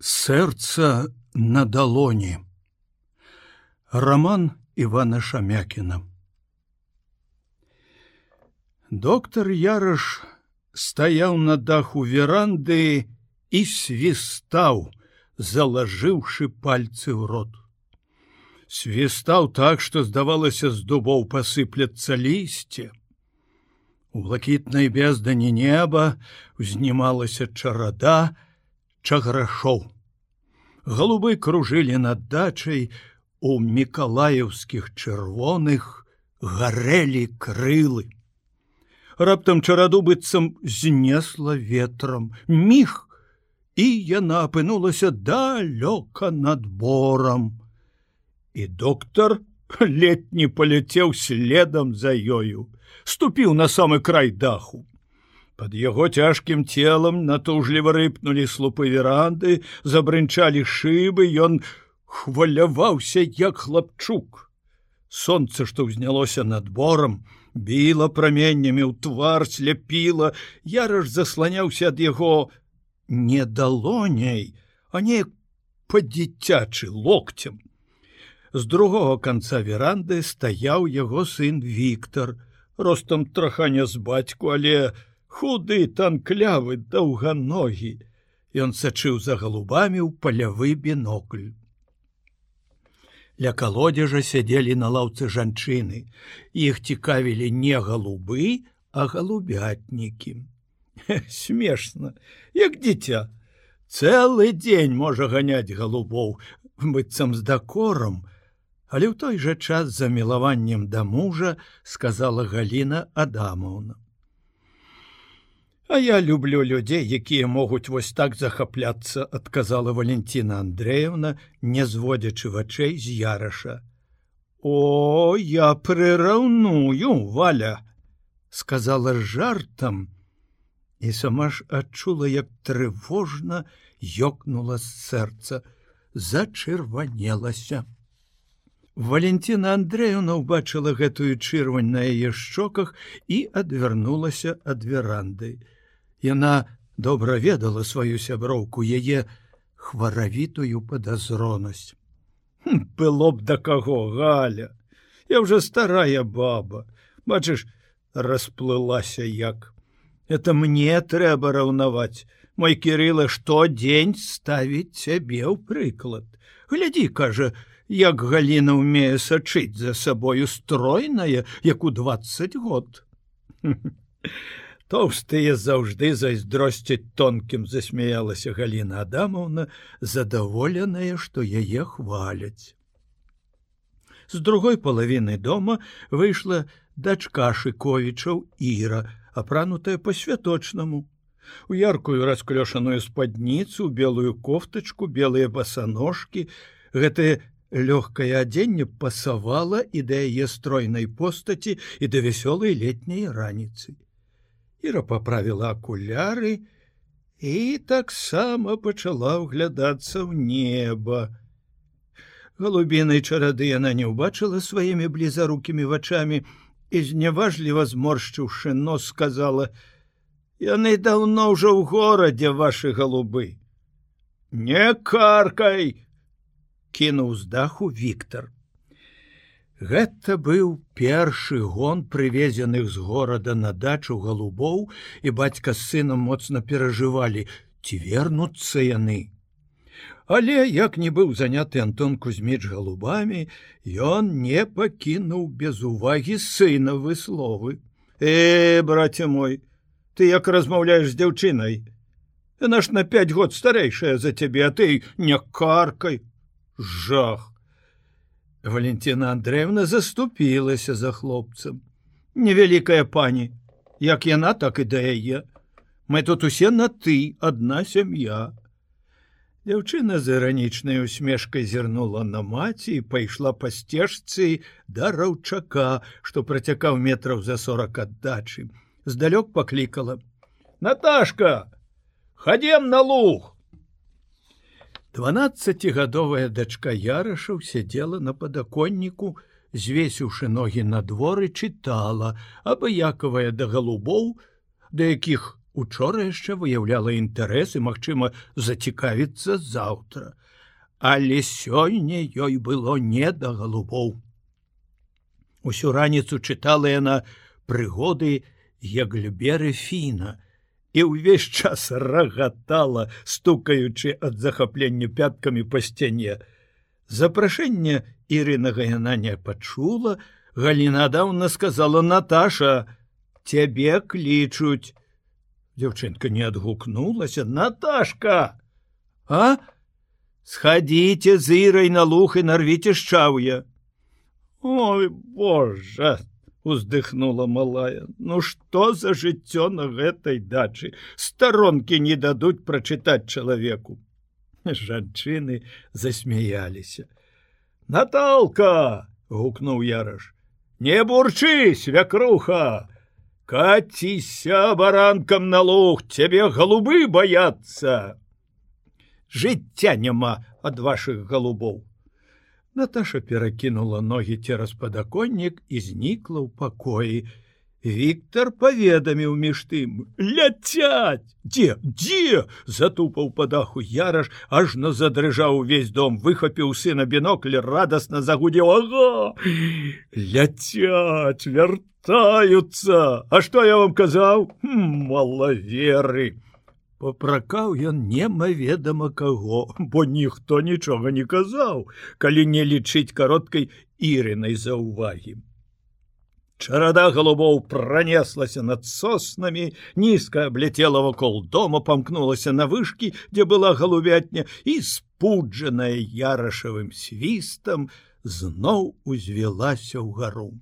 Сэрца на далоні. Роман Івана Шамякіна. Доктор Яраш стаяў на даху веранды і свістаў, залажыўшы пальцы ў рот. Свістаў так, што здавалася з дубоў пасыпляцца лісце. У блакітнай бездані неба узнімалася чарада, чаграшоў. Галубы кружылі над дачай, у мікалаеўскіх чырвоных гарэлі крылы. Раптам чараду быццам знесла ветрам, міг, і яна апынулася далёка над борам. І доктар летні паляцеў следам за ёю, ступіў на самы край даху. Под яго цяжкім целам натужліва рыпнулі слупы веранды, забрынчалі шыбы, ён хваляваўся як хлапчук. Сонце, што ўзнялося над борам, біла праменнямі ў твар сляпіла, яраж засланяўся ад яго не далоняй, а не па-дзіцячы локцем. З другого канца веранды стаяў яго сын Віктор, ростам траханя з бацьку, але, худы танклявы даўганогі. Ён сачыў за галубамі ў палявы бінокль. Ля калодзежа сядзелі на лаўцы жанчыны. Іх цікавілі не галубы а галубятнікі. Смешна як дзіця. Цэлы дзень можа ганяць галубоў быццам з дакором але ў той жа час за мілаваннем да мужа сказала галіна адамаўна А я люблю людзей, якія могуць вось так захапляцца, адказала Валентина Андреевна, не зводзячы вачэй з яраша. О, я прыраўную валя, сказала жартам і сама ж адчула, як трывожна ёкнула з сэрца, зачырванелася. Валентина Андреевна ўбачыла гэтую чырвань на яе шчоках і адвярнулася ад веранды. Яна добра ведала сваю сяброўку яе хваравітую падазронасць. Было б да каго галя. Я уже старая баба, бачыш, расплылася як. Это мне трэба раўнаваць. Мой кірыла штодзень ставіць цябе ў прыклад. Глядзі, кажа, як Гліна ўмее сачыць за сабою стройная, як у двадцать год. Тоўстыя заўжды зайздросцяць тонкім засмяялася Гліна Адамаўна, задаволеная, што яе хваляць. З другой палавіны дома выйшла дачка шыковічаў Іра, апранутая па-святочнаму. У яркую расклёшаную спадніцу, белую кофтачку, белыя басаножкі, гэтае лёгкае адзенне пасавала і да яе стройнай постаці і да вясёлай летняй раніцы. Іра поправіла акуляры і таксама пачала ўглядацца ў неба. Галубінай чарады яна не ўбачыла сваімі блізарукімі вачамі і зняважліва зморшчыўшы нос сказала: « Яны даўно ўжо ў горадзе вашы галубы. Не каркай! кінуў з даху Віктор. Гэта быў першы гон прывезеных з горада на дачу галубоў і бацька з сынам моцна перажывалі, ці вернуцца яны. Але як не быў заняты Антон Кузьміч галубамі, ён не пакінуў без увагі сынавы словы. Э, браце мой, ты як размаўляеш з дзяўчынай. Яна ж на пять год старэйшая за цябе, а ты не каркай, жах. Валентина Андреевна заступілася за хлопцам. Невялікая пані, як яна так і да яе. Мы тут усе на ты, адна сям'я. Дзяўчына з іранічнай усмешкай зірнула на маці і пайшла па сцежцы да раўчака, што працякаў метраў за сорок аддачы. Здалёк паклікала: « Наташка, хадзем на луг! Дванаццацігадовая дачка ярашаў сядзела на падаконніку, звесіўшы ногі на дворы чытала, абыякавая да галубоў, да якіх учора яшчэ выяўляла інтарэс і, магчыма, зацікавіцца заўтра. Але сёння ёй было не да галубоў. Усю раніцу чытала яна прыгоды Яглюберы фіна і ўвесь час рагатала, стукаючы ад захаплення пяткамі па сцяне. Запрашэнне Ірынага яна не пачула, Галіна даўна сказала Наташа: « Цябе клічуць. Дзяўчынка не адгукнулася Наташка. А схадзіце з ірай на лух і нарвіце шчаўя. Ой Боже! Уздыхнула малая. Ну что за жыццё на гэтай дачы? Старонкі не дадуць прачытаць чалавеку. Жанчыны засмяяліся. Наталка гукнуў яраш не бурчы свякруха! Каціся баранкам на луг цябе галубы баяцца! Жыцця няма ад ваших галубоў Наташа перакінула ногі цераз падаконнік і знікла ў пакоі. Віктор паведаміў між тым: ляцяць, дзе, дзе затупаў па даху яраш, ажно задрыжаў увесь дом, выхапіў сына бінокль, радасна загудзеў ага. Ляцяць, вяртаюцца, А што я вам казаў? Малаверы! Попракаў ён немаведама каго, бо ніхто нічога не казаў, калі не лічыць кароткай ірынай за ўвагі. Чарада галубоў пронеслася над соснамі, нізка абляцела вакол дома, памкнулася на вышкі, дзе была галубятня і спуджаная ярашавым свістам зноў узвілася ў гару.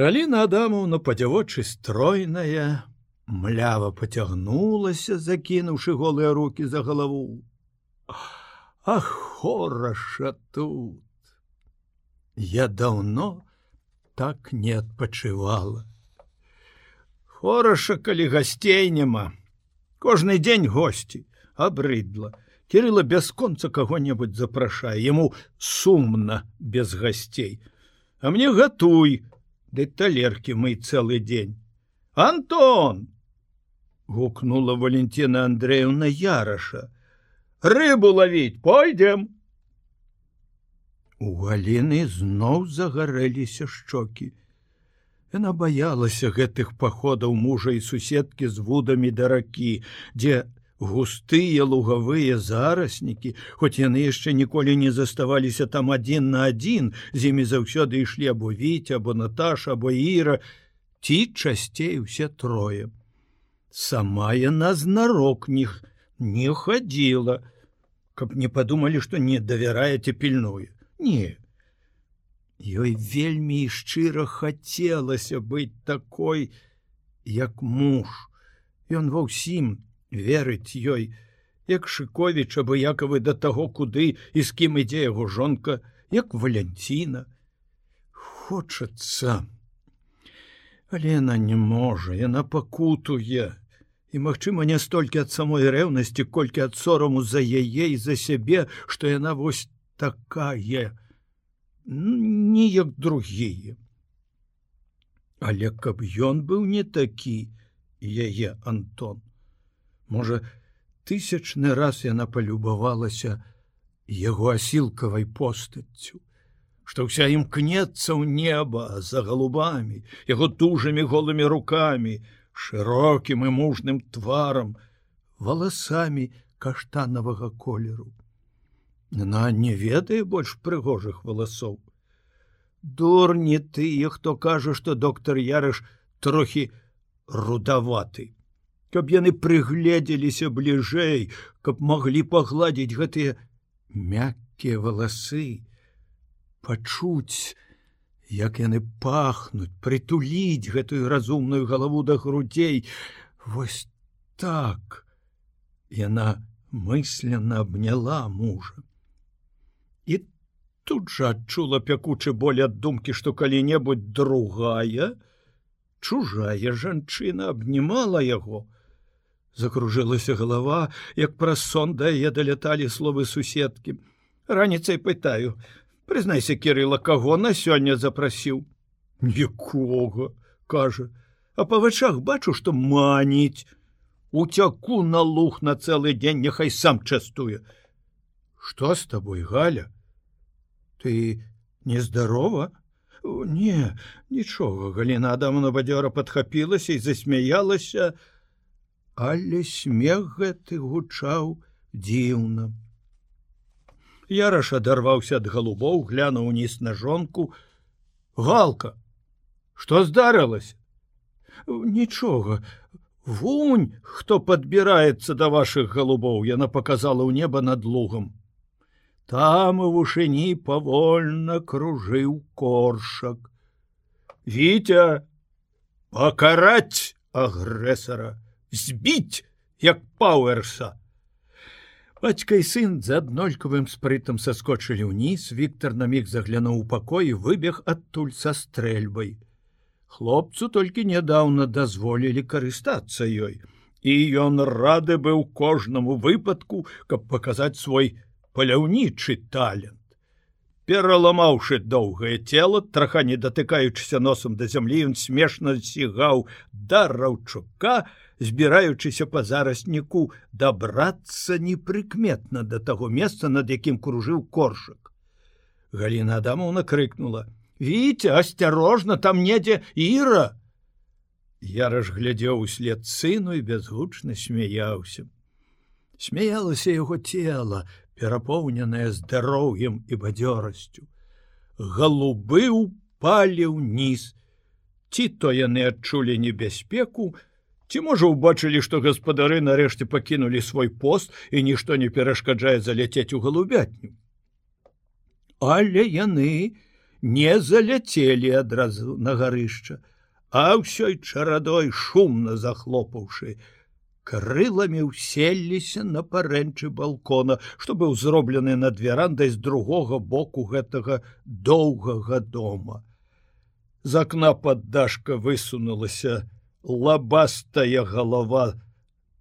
Аліна Адамовна падзявочы стройная, млява поцягнулася закінуўшы голыя руки за галаву. А хораша тут! Я давно так не адпачывала. Хораша калі гасцей няма кожны дзень госці абрыдла. Кирилла бясконца кого-небудзь запрашае яму сумна без гасцей. А мне гатуй ды талеркі мы цэлы дзень. Антон гукнула Валентина Андреевна Яраша. Рыбу ловить пойдем. У галіны зноў загарэліся шчокі. Яна баялася гэтых паходаў мужа і суседкі з вудамі да ракі, дзе густыя лугавыя зараснікі, хоць яны яшчэ ніколі не заставаліся там адзін на адзін, з імі заўсёды ішлі або віць, або Наташа, або іра, ці часцей усе трое сама яна знарок них не хадзіла, каб не падумалі, што не давяраеце пільную. Не. Ёй вельмі шчыра хацелася быць такой, як муж. Ён ва ўсім верыць ёй, як шыковіч абыякавы да таго, куды і з кім ідзе яго жонка, як валянціна. Хочацца. Але яна не можа, яна пакутуе і магчыма не столькі ад самой рэўнасці колькі ад сораму за яе і за сябе што яна вось такая. Не як другія але каб ён быў не такі яе антон. Можа тысячны раз яна палюбавалася яго асілкавай постаццю што ўся імкнецца ў неба за галубамі яго дужымі голымі руками шырокім і мужным тварам, валасамі каштанавага колеру. На не ведае больш прыгожых валасоў. Дурні тыя, хто кажа, што доктар Ярыш трохі рудаваты. Каб яны прыгледзеліся бліжэй, каб маглі пагладзіць гэтыя мяккія валасы, пачуць, як яны пахнуць прытуліць гэтую разумную галаву да грудзей. Вось так яна мысленно абняла мужа. І тут жа адчула пякучы боль ад думкі што калі-небудзь другая чужая жанчына абнімала яго. Закружылася галава як праз сон да яе даляталі словы суседкі. Раніцай пытаю прызнайся кирилла каго на сёння запрасіў? Нікога кажа. А па вачах бачу што маніць. Уцяку на луг на цэлы дзень няхай сам частуе. Что с тобой галя? Ты нездарова? Не нічога галіна адамна бадзёра падхапілася і засмяялася але смех гэты гучаў дзіўна Яраш адарваўся ад галубоў глянуў уніз на жонку. Галка что здарылася? Нічога. Вунь хто подбіраецца да ваших галубоў яна показала ў неба над лугам. Там у вышыні павольна кружыў коршак. Вітя пакараць агрэсара збіць як пауэрса бацька і сын за аднолькавым спрытам саскочылі ўніз Віктор на міг заглянуў у пакоі выбег адтуль са стрэльбай хлопцу толькі нядаўна дазволілі карыстацца ёй і ён рады быў кожнаму выпадку каб паказаць свой паляўнічы талент. Пераламаўшы доўгае цело, траха не датыкаючыся носам да зямлі, ён смешна сігаў да раўчука, збіраючыся па зарасніку дабрацца непрыкметна да таго месца, над якім кружыў коршак. Галіна Адамовна крыкнула: « Віце, асцярожна, там недзе іра. Я разглядзеў услед сыну і бязгучна смяяўся. Смяялася яго цела, перапоўненая здароўем і бадзёрасцю. Галубы упалі ўніз. Ці то яны адчулі небяспеку, ці можа ўбачылі, што гаспадары нарэшце пакінулі свой пост і нішто не перашкаджае заляцець у галубятню. Але яны не заляцелі адразу на гарышча, а ўсёй чарадой шумна захлопаўшы, крыламі ўселліся на парэнчы балкона, што быў зроблены над верандай з другога боку гэтага доўгага дома. З акна паддашка высунулася лабастая галава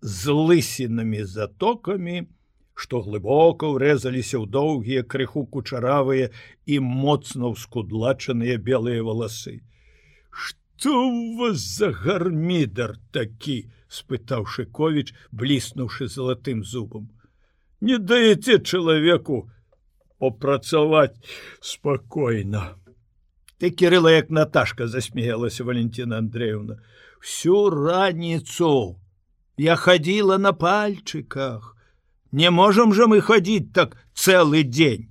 з лысінамі затокамі, што глыбока ўрэзаліся ў доўгія крыху кучаравыя і моцна ўскудлачаныя белыя валасы. Што вас за гармідар такі? спытаў шыковіч бліснуўшы залатым зубам не даеце чалавеку попрацаваць спакойна ты кирилла як наташка засмеялася валентина андреевна всю раніцу я хадзіла на пальчыках не можам жа мы хадзіць так цэлы дзень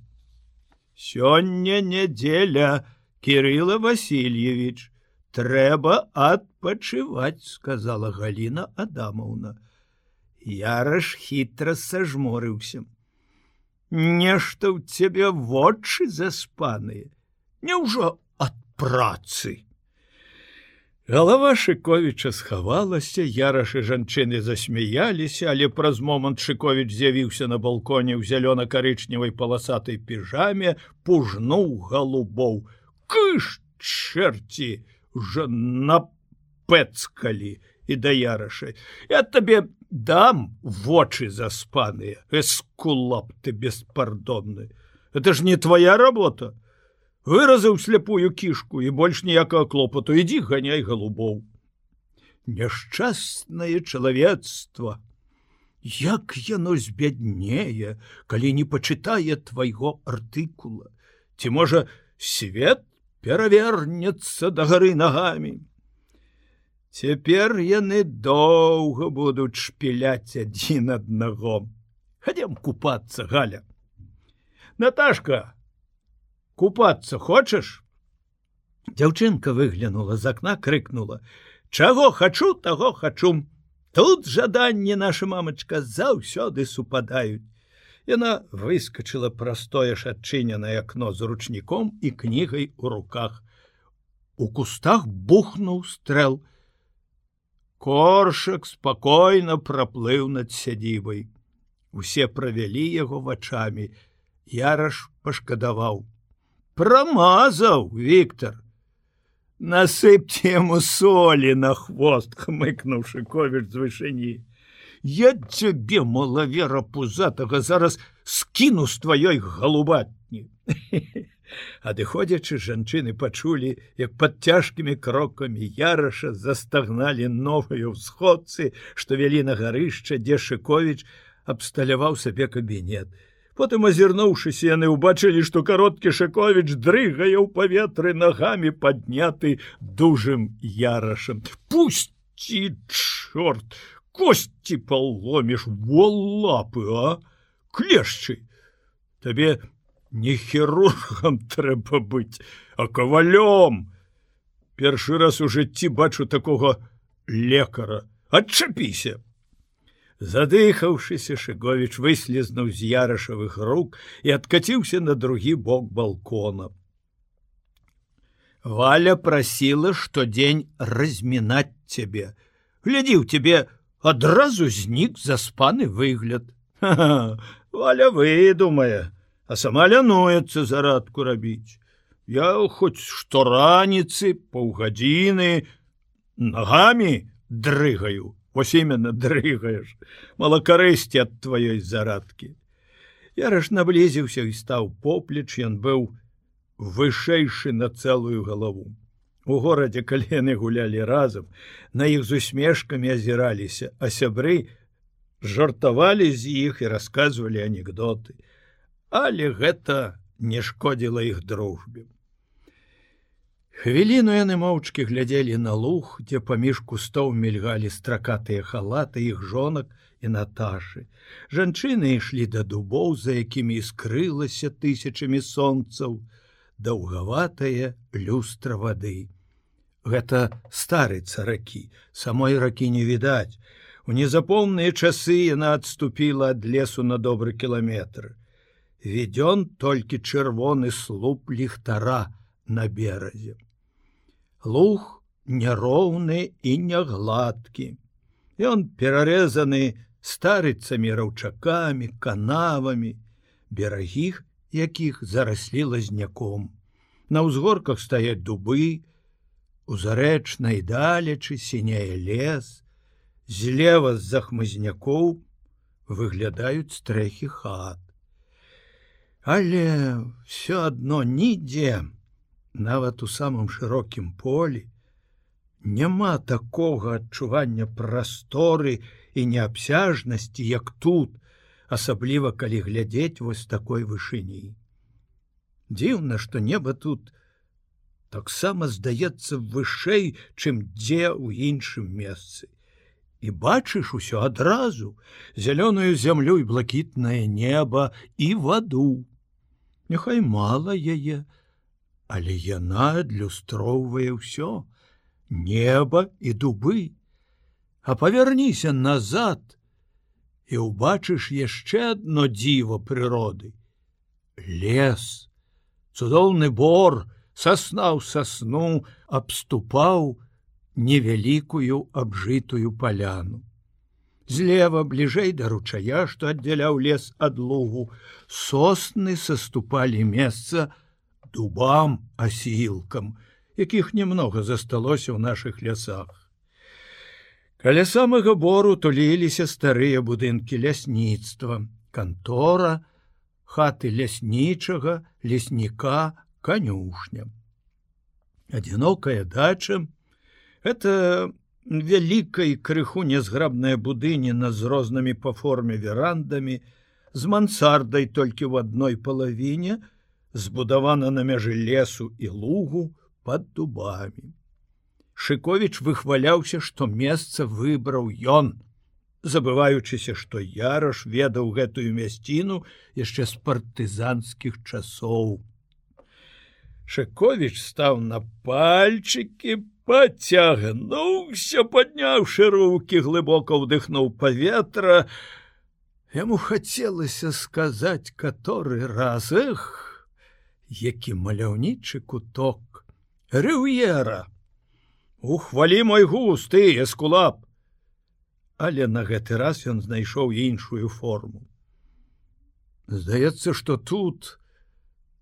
сёння нядзеля кирилла васильевич. Трэба адпачываць сказала галина адамаўна яраш хітра сажморыўся нешта ў цябе вочы заспаныя няўжо ад працы Галава шыковіча схавалася ярашы жанчыны засмяяліся але праз момант шыковіч з'явіўся на балконе ў зялёна-карычневай паласатай піжаме пужнуў галубоў. Кыш чэрці уже напэцкалі! І да ярашай. Я табе дам вочы заспаныя эскулап ты беспардонны. Это ж не твоя работа выразыў сляпую кішку і больш ніякага клопату ідзі ганяй голубоў няшчаснае чалавецтва як яно збяднее калі не пачытае твайго артыкула ці можа свет перавернецца да гары нагамі. Цяпер яны доўга будуць шпіляць адзін аднаго. Хадзем купацца галя. Наташка, купацца хочаш? Дзяўчынка выглянула з акна, крыкнула: « Чаго хачу, таго хачу. Тут жаданні наша мамачка заўсёды супадаюць. Яна выскочыла простое ж адчыненае акно з ручніком і кнігай у руках. У кустах бухнуў стрэл. Коршак спакойна праплыў над сядзібай. Усе правялі яго вачами. Яраш пашкадаваў. Прамазаў Віктор. Насыпьце яму солі на хвост, хмыкнуўшы ковід з вышыні я цябе малавера пузатага зараз скіну з тваёй галубатні Адыходзячы жанчыны пачулі, як пад цяжкімі крокамі яраша застагналі новыя ўсходцы, што вялі на гарышча, дзе Шковіч абсталяваў сабе кабінет. Потым азірнуўшыся яны ўбачылі, што кароткі Шковіч дрыгае ў паветры нагамі падняты дужым ярашам. Пусці чорт, косці паломіш воллапы, а клешчы. Табе не хірургам трэба быць, а кавалём. Першы раз у жыцці бачу такога лекара, адчапіся. Задыхаўшыся Шговіч выслізнуў з ярашавых рук і адкаціўся на другі бок балкона. Валя прасіла штодзень размінаць цябе. Глядзіў тебе адразу знік заспаны выгляд. Ха -ха, Валя выдумае, а сама лянуецца зарадку рабіць. Я хоць што раніцы паўгадзіны нагамі дрыгаю Вось именно дрыгаеш малакарэсці ад тваёй зарадкі. Яраш наблізіўся і стаў поплеч, ён быў вышэйшы на цэлую галаву. У горадзе калены гулялі разам, на іх з усмешкамі азіраліся, а сябры жартавалі з іх і расказвалі анекдоты. Але гэта не шкодзіла іх дружбе. Хвіліну яны моўчкі глядзелі на луг, дзе паміж кустоў мільгалі стракатыя халаты іх жонак і Наташы. Жанчыны ішлі да дубоў, за якімі скрылася тысячамі сонцаў, даўгаватая люстра вады. Гэта старыца ракі, самой ракі не відаць. У незапомныя часы яна адступіла ад лесу на добры кіламетр. Ведён толькі чырвоны слуп ліхтара на беразе луг няроўны і нягладкі. Ён перарэзаны старыцамі раўчакамі, канавамі, берагіх, якіх зараслі лазняком. На ўзгорках стаяць дубы, у зарэчнай далечы сіняе лес, злева з-за хмызнякоў выглядаюць стрэхі хат. Але все адно нідзе, нават у самым шырокім полі няма такога адчування прасторы і неабсяжнасці як тут асабліва калі глядзець вось такой вышыні. Дзіўна што неба тут таксама здаецца вышэй чым дзе ў іншым месцы. І бачыш усё адразу зялёную зямлю і блакітнае неба і ваду. Няхай мала яе а але яна адлюстроўвае ўсё неба і дубы. А павярніся назад і ўбачыш яшчэ одно дзіва прыроды. Лес цудоўны бор саснаў сасну абступаў невялікую абжытую паляну. Злева бліжэй да ручая што аддзяляў лес ад лугу сосны саступалі месца на дубам асілкам, якіх немного засталося ў наших лясах. Каля самага бору туліліся старыя будынкі лясніцтва, кантора, хаты ляснічага, лесніка, канюшня. Адзінокая дача это вялікай крыху нязграбная будыніна з рознымі па форме верандамі, з мансардай толькі ў адной палавіне, збудавана на мяжы лесу і лугу под дубамі. Шковіч выхваляўся, што месца выбраў ён, забываючыся, што яраш ведаў гэтую мясціну яшчэ з партызанскіх часоў. Шковіч стаў на пальчыкі, пацягнуўся, падняўшы руки, глыбока ўдыхнуў паветра. Яму хацелася сказаць каторы раз эх, які маляўнічы куток. Рыўера ухвалі мой густы эскулап! Але на гэты раз ён знайшоў іншую форму. Здаецца что тут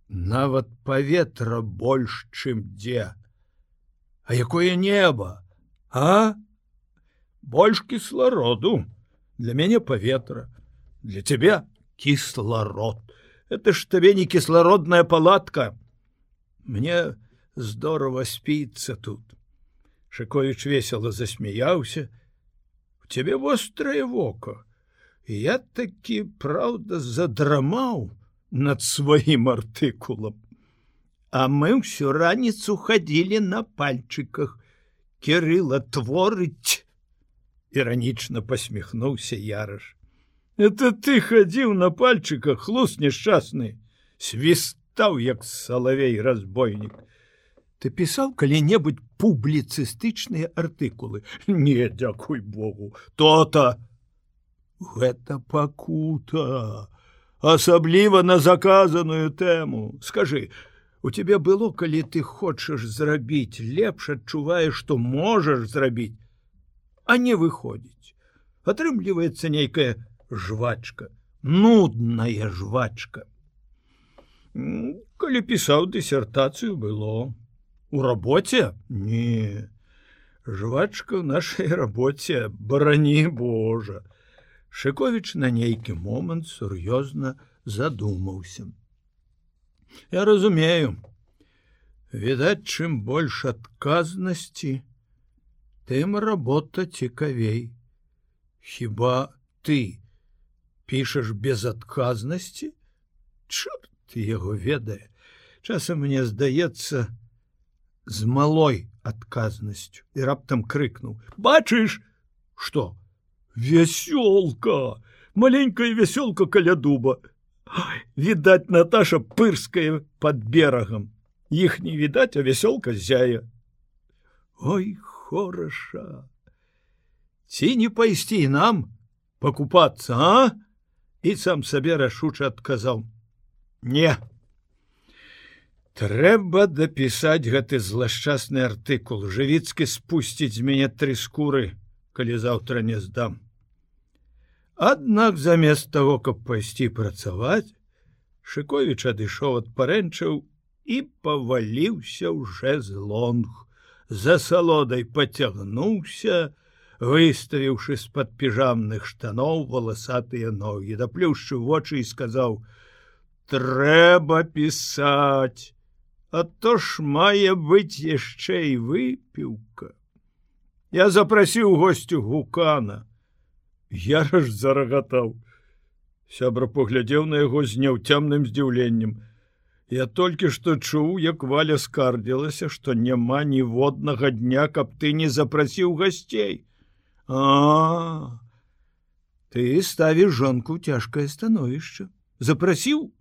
нават паветра больш чым дзе. А якое неба а? Больш кіслароду. Для мяне паветра для тебя кісларод это ж табе не кіслародная палатка мне здорово спіцца тут. Шковіч весело засмяяўся. У цябе вострае вока. Я такі праўда задрамаў над сваім артыкулам. А мы ўсю раніцу хадзілі на пальчыках. Кірыла творыць. Іранічна посміхнуўся яраш. Это ты хадзіў на пальчыках хлус няшчасны, свістаў як салавей разбойнік ты пісаў калі-небудзь публіцыстычныя артыкулы не дзякуй богу то-то. Гэта пакута асабліва на заказаную тэму скажи у тебе было калі ты хочаш зрабіць лепш адчуваеш што можаш зрабіць а не выходзіць атрымліваецца нейкая жвачка. Нудная жвачка. Калі пісаў дысертацыю было. У работе? Не. Жвачка в нашай работе барані Божа. Шыкович на нейкі момант сур'ёзна задумаўся. Я разумею. Відаць чым больш адказнасці тым работа цікавей. Хіба ты пішаш без адказнасці чорт яго ведае. Часам мне здаецца з малой адказнасцю. І раптам крыкнуў. Бачыш что вясёлка! Маленькая вясёлка каля дуба. Відаць Наташа пырская под берагам. Іх не відаць а вясёлка зяе. Ой хораша! Ці не пайсці нам покупацца а і сам сабе рашуча адказаў не. Трэба дапісаць гэты злашчасны артыкул. Жывіцкі спусціць з мяне тры скуры калі заўтра не здам Аднак замест таго каб пайсці працаваць шыковіч адышоў ад парэнчаў і паваліўся ўжо з лонг за салодай поцягнуўся выставіўшы з-пад піжамных штаноў валасатыя ногі даплюшчы вочы і сказаў трэба пісаць А то ж мае быць яшчэ і выпіўка. Я запрасіў госцю гукана. Я ж зарагатаў. Сябра паглядзеў на яго з няўцямным здзіўленнем. Я толькі што чуў, як валя скардзілася, што няма ніводнага дня, каб ты не запрасіў гасцей. А Ты ставіш жонку цяжкае становішча, запрасіў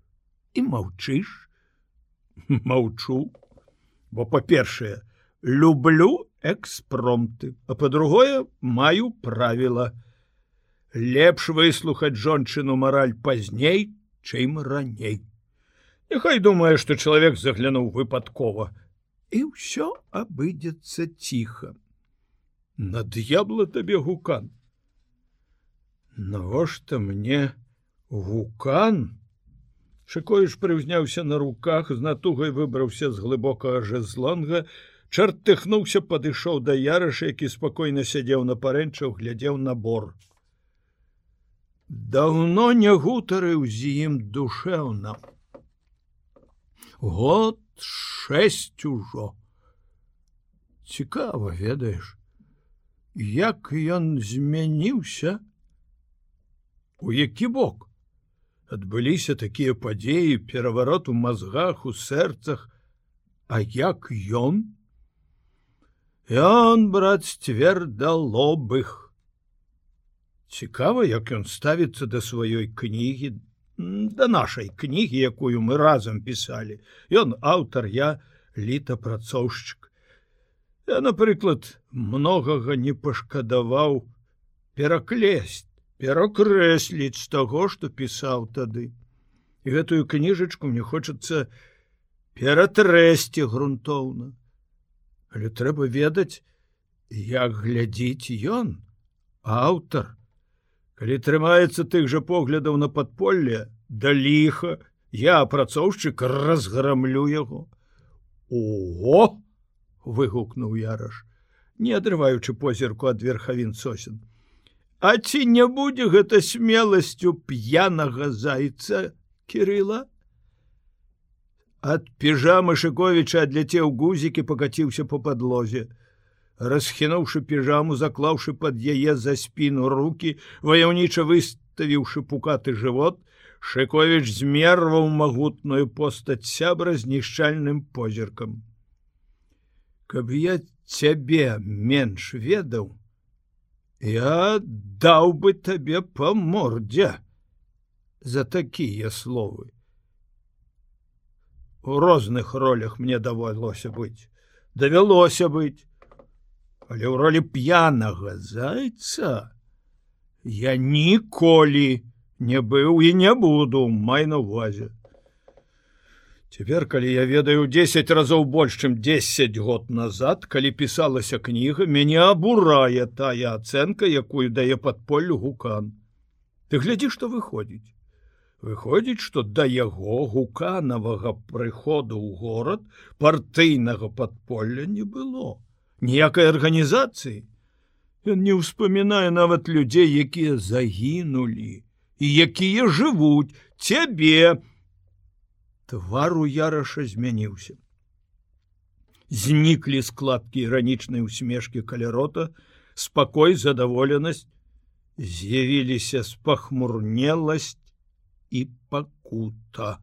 і маўчыш маўчу бо па-першае люблю экспромты а по-другое маю правіла лепш выслухаць жончыну мараль пазней чым раней. Няхай думае што чалавек заглянуў выпадкова і ўсё абыдзецца ціха на д'ябла табе гукан навошта мне гукан Шкоіш прыўзняўся на руках з натугай выбраўся з глыбокага жезлонга, чартыхнуўся, падышоў да ярыша, які спакойна сядзеў на парэнчаў, глядзеў на бор. Даўно не гутарыў з ім душэўна. Год шэсць ужо. Цікава ведаеш, як ён змяніўся, у які бок? Адбыліся такія падзеі пераварот у мазгах у сэрцах. А як ён? Ён брат цвердалобых цікава як ён ставіцца да сваёй кнігі да нашай кнігі якую мы разам пісалі. Ён аўтар я літапрацоўшчык я напрыклад многага не пашкадаваў пераклесть перакрэсліць з таго, што пісаў тады. І гэтую кніжачку мне хочацца ператрэсці грунтоўна. Але трэба ведаць, як глядзіць ён, аўтар. Калі трымаецца тых жа поглядаў на падполле, да ліха, я апрацоўшчык разграмлю яго. Ого! Выгукнуў яраш, не адрываючы позірку ад верхавін сосен. А ці не будзе гэта смеласцю п'янага зайца кирилла Ад піжамы Шковіча адляцеў гузікі пакаціўся по падлозе. Расхінуўшы піжаму, заклаўшы пад яе за спіну руки, ваяўніча выставіўшы пукаты жывот, Шковіч змерваў магутную постаць сябра з нішчальным позіркам. Каб я цябе менш ведаў, я даў бы табе па мордзе за такія словы. У розных ролях мне даводилося быць давялося быць але ў ролі п'янага зайца я ніколі не быў і не буду май на увазе Цяпер калі я ведаю 10 разоў больш чым 10 год назад калі пісалася кніга мяне абурае тая ацэнка якую дае падполлю гукан ты глядзі што выходзіць Выходзіць, што да яго гуканавага прыходу ў горад партыйнага падполля не было. Ніякай арганізацыі. Ён не ўспамінае нават людзей, якія загінулі і якія жывуць цябе. Твару яраша змяніўся. Зніклі складкі іранічнай усмешкі калярота, спакой задаволенасць, з'явіліся спахмурнеласць і пакута.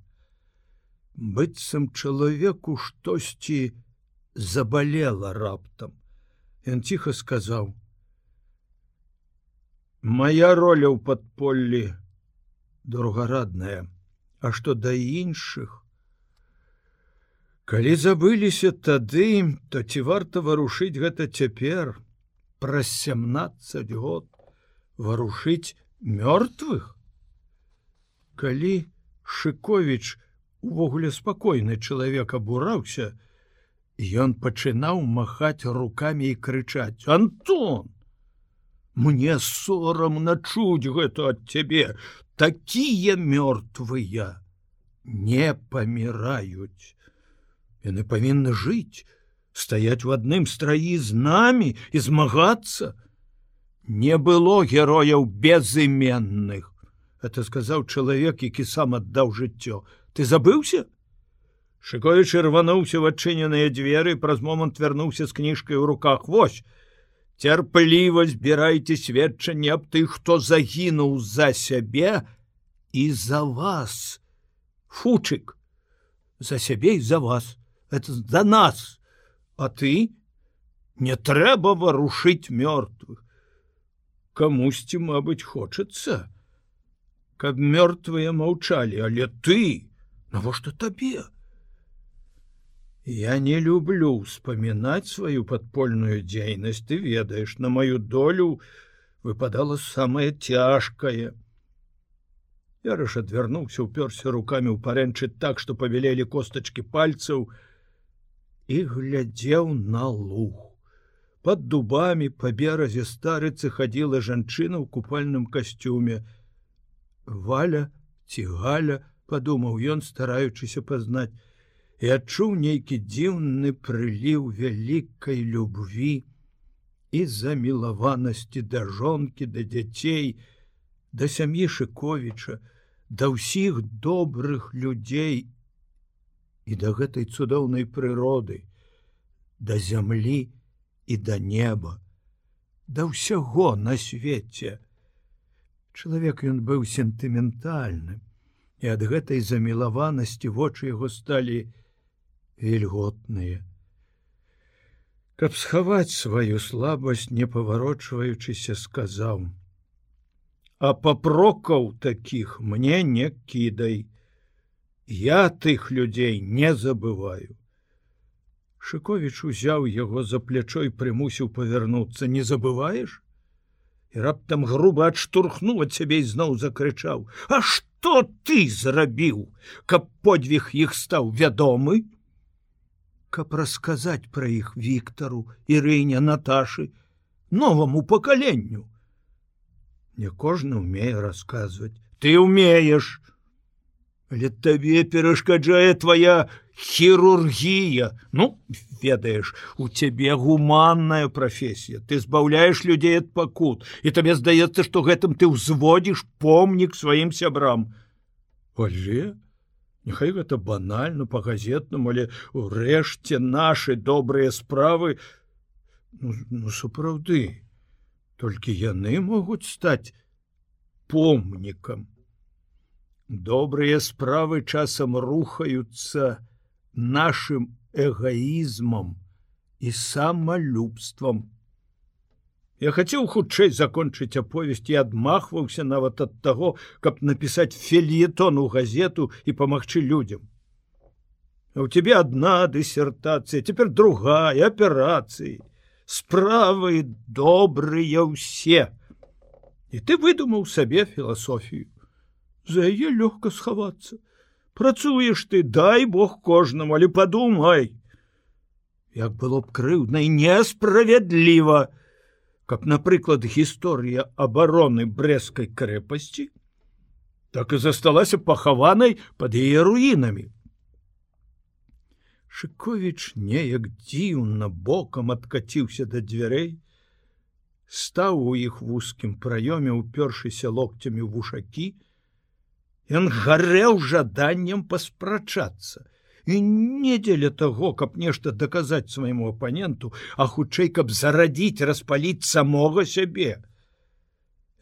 Быццам чалавеку штосьці забалела раптам. Ён ціха сказаў: « Мая роля ў падполлі другарадная, А што да іншых? Калі забыліся тады, то ці варта варушыць гэта цяпер праз 17 год варушыць мёртвых? калі шыковіч увогуле спакойны чалавек абураўся ён пачынаў махаць руками і крычаць антон мне сорамна чуць гэта ад цябе. Такія мёртвыя не паміраюць. Яны павінны жыць стаять у адным страі з намі і змагацца. Не было герояў безыменных это сказаў чалавек які сам аддаў жыццё. Ты забыўся? Шыкоіч рвануўся в адчыненыя дзверы праз момант вярнуўся з кніжкай у руках. Вось цярпліва збірайце сведчанне аб тых хто загінуў за сябе і за вас. Фучык за сябе і за вас. Это за нас. А ты? Не трэба варушыць мёртвых. Камусьці мабыць хочацца каб мёртвыя маўчалі, але ты навошта табе? Я не люблю вспоминать сваю падпольную дзейнасць, ты ведаеш, на маю долю выпадала самое цяжкае. Ярыш адвярнуўся, уперся руками ў парэнчы так, што павялелі костачки пальцаў і глядзеў на луг. Под дубами по беразе старыцы хадзіла жанчына ў купальным касцюме, валя ці галя подумаў ён стараючыся пазнаць і адчуў нейкі дзіўны прыліў вялікай любві і замілаванасці да жонкі да дзяцей да сям'і шыковіча да ўсіх добрых людзей і да гэтай цудоўнай прыроды да зямлі і да неба да ўсяго на свеце. Чалавек ён быў сентыментальным, і ад гэтай замілаванасці вочы яго сталі вільготныя. Каб схаваць сваю слабасць, не паварочваючыся, сказаў: « А папрокаў такіх мне не кідай. Я тых людзей не забываю. Шковіч узяў яго за плячой прымусіў павярнуцца, не забываеш? і раптам груба адштурхнуў ад цябе зноў закрычаў: « А што ты зрабіў, каб подвіг іх стаў вядомы? Каб расказаць пра іх Віктару, Ірыня Наташы, новаму пакаленню. Не кожны умее расказваць, ты умееш, Але табе перашкаджае твоя хірургія. Ну ведаеш у цябе гуманная прафесія. Ты збаўляеш людзей ад пакут. І табе здаецца што гэтым ты ўзводзіш помнік сваім сябрам. Ольже Няхай гэта банальна па-газетнаму, але ўрэшце нашы добрыя справы ну, ну, сапраўды, толькі яны могуць стаць помнікам. Добрыя справы часам рухаюцца нашим эгоізмам і самалюбствам. Я хацеў хутчэй закончыць аповесць і адмахваўся нават ад таго, каб напісаць фельетон у газету і памагчы людям. А у тебе одна дысертацыя, цяпер другая аперацыі, справы добрыя ўсе. І ты выдумаў сабе філасофію. За яе лёгка схавацца. Працуеш ты, дай Бог кожнаму, але падумай. Як было б крыўдна і несправядліва, каб, напрыклад, гісторыя абароны брэскай крэпасці, так і засталася пахаванай под яе руінамі. Шыковіч неяк дзіўна бокам адкаціўся да дзвярэй, стаў у іх вузкім праёме, упершыся локцямі вушакі, Ён гарэў жаданнем паспрачацца і не дзеля таго, каб нешта даказаць свайму апаненту, а хутчэй, каб зарадзіць распаліць самога сябе.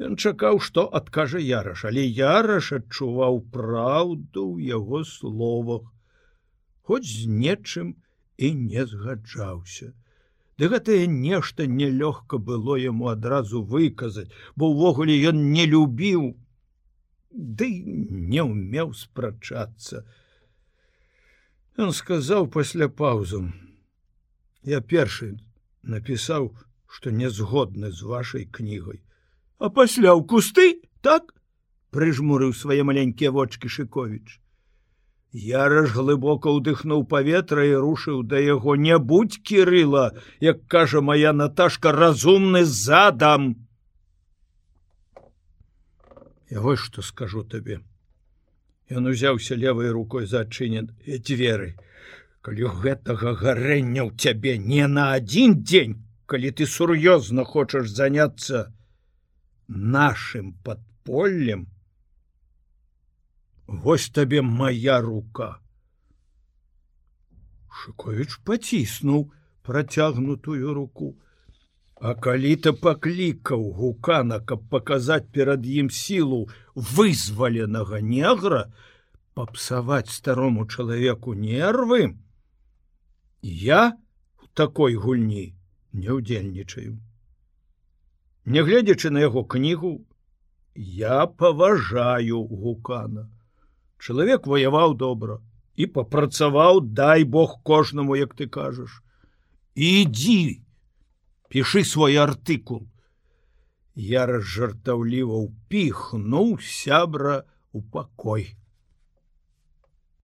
Ён чакаў, што адкажа яраш, але яраш адчуваў праўду ў яго словах, хоць з нечым і не згаджаўся. Ды гэтае нешта нелёгка было яму адразу выказаць, бо ўвогуле ён не любіў ды не ўмеў спрачацца. Ён сказаў пасля паўзу: Я першы напісаў, што не згодны з вашай кнігай. А пасля ў кусты так прыжмурыў свае маленькія вочки Шковіч. Яраш глыбока ўдыхнуў паветра і рушыў да яго не будь кірыла, як кажа моя Наташка разумны задам. Я вось што скажу табе. Ён узяўся левой рукой за адчынен дзверы. Калі гэтага гарэння ў цябе не на адзін дзень, калі ты сур'ёзна хочаш заняцца нашим падполлем, Вось табе моя рука. Шковіч паціснуў працягнутую руку. А калі ты паклікаў гукана, каб паказаць перад ім сілу вызваленага негра, папсаваць старому чалавеку нервы, я в такой гульні не ўдзельнічаю. Нягледзячы на яго кнігу, я паважаю гукана. Чалавек ваяваў добра і папрацаваў, дай Бог кожнаму, як ты кажаш. Ідзі, пішы свой артыкул. Я разжартаўліва ўпіхнуў сябра у пакой.